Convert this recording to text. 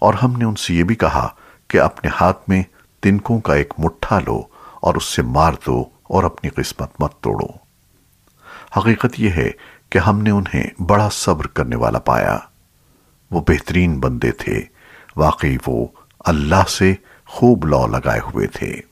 اور ہم نے ان سے یہ بھی کہا کہ اپنے ہاتھ میں تنکوں کا ایک مٹھا لو اور اس سے مار دو اور اپنی قسمت مت توڑو۔ حقیقت یہ ہے کہ ہم نے انہیں بڑا صبر کرنے والا پایا۔ وہ بہترین بندے تھے۔ واقعی وہ اللہ سے خوب لو لگائے ہوئے تھے۔